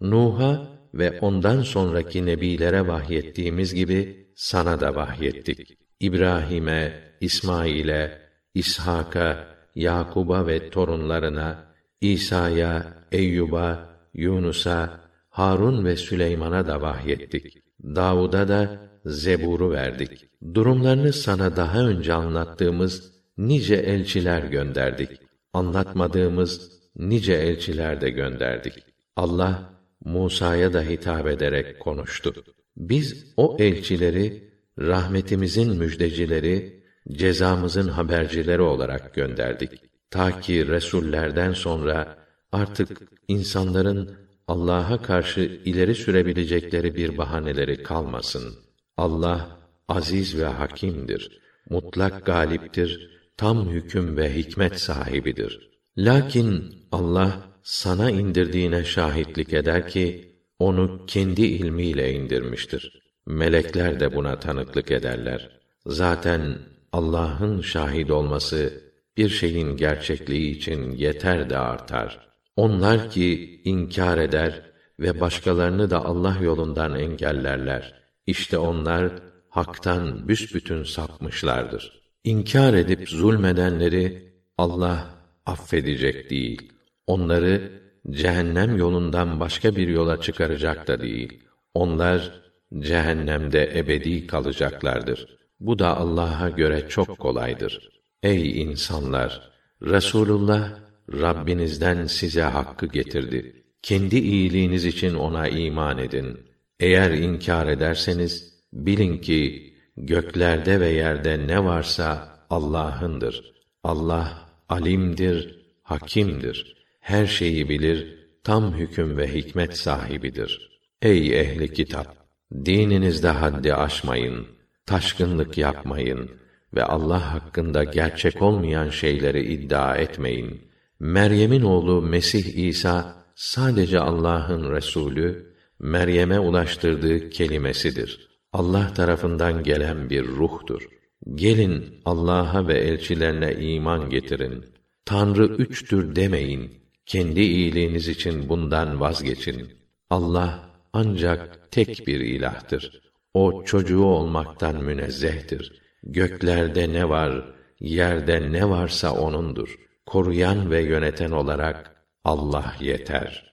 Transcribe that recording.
Nuh'a ve ondan sonraki nebilere vahyettiğimiz gibi sana da vahyettik. İbrahim'e, İsmail'e, İshak'a, Yakub'a ve torunlarına, İsa'ya, Eyyub'a, Yunus'a, Harun ve Süleyman'a da vahyettik. Davud'a da Zebur'u verdik. Durumlarını sana daha önce anlattığımız nice elçiler gönderdik. Anlatmadığımız nice elçiler de gönderdik. Allah Musa'ya da hitap ederek konuştu. Biz o elçileri rahmetimizin müjdecileri, cezamızın habercileri olarak gönderdik. Ta ki resullerden sonra artık insanların Allah'a karşı ileri sürebilecekleri bir bahaneleri kalmasın. Allah aziz ve hakimdir. Mutlak galiptir. Tam hüküm ve hikmet sahibidir. Lakin Allah sana indirdiğine şahitlik eder ki onu kendi ilmiyle indirmiştir. Melekler de buna tanıklık ederler. Zaten Allah'ın şahit olması bir şeyin gerçekliği için yeter de artar. Onlar ki inkar eder ve başkalarını da Allah yolundan engellerler. İşte onlar haktan büsbütün sapmışlardır. İnkar edip zulmedenleri Allah affedecek değil. Onları cehennem yolundan başka bir yola çıkaracak da değil. Onlar cehennemde ebedi kalacaklardır. Bu da Allah'a göre çok kolaydır. Ey insanlar! Resulullah Rabbinizden size hakkı getirdi. Kendi iyiliğiniz için ona iman edin. Eğer inkar ederseniz bilin ki göklerde ve yerde ne varsa Allah'ındır. Allah alimdir, hakimdir. Her şeyi bilir, tam hüküm ve hikmet sahibidir. Ey ehli kitap, dininizde haddi aşmayın, taşkınlık yapmayın ve Allah hakkında gerçek olmayan şeyleri iddia etmeyin. Meryem'in oğlu Mesih İsa sadece Allah'ın resulü, Meryem'e ulaştırdığı kelimesidir. Allah tarafından gelen bir ruhtur. Gelin Allah'a ve elçilerine iman getirin. Tanrı üçtür demeyin. Kendi iyiliğiniz için bundan vazgeçin. Allah ancak tek bir ilahtır. O çocuğu olmaktan münezzehtir. Göklerde ne var, yerde ne varsa onundur. Koruyan ve yöneten olarak Allah yeter.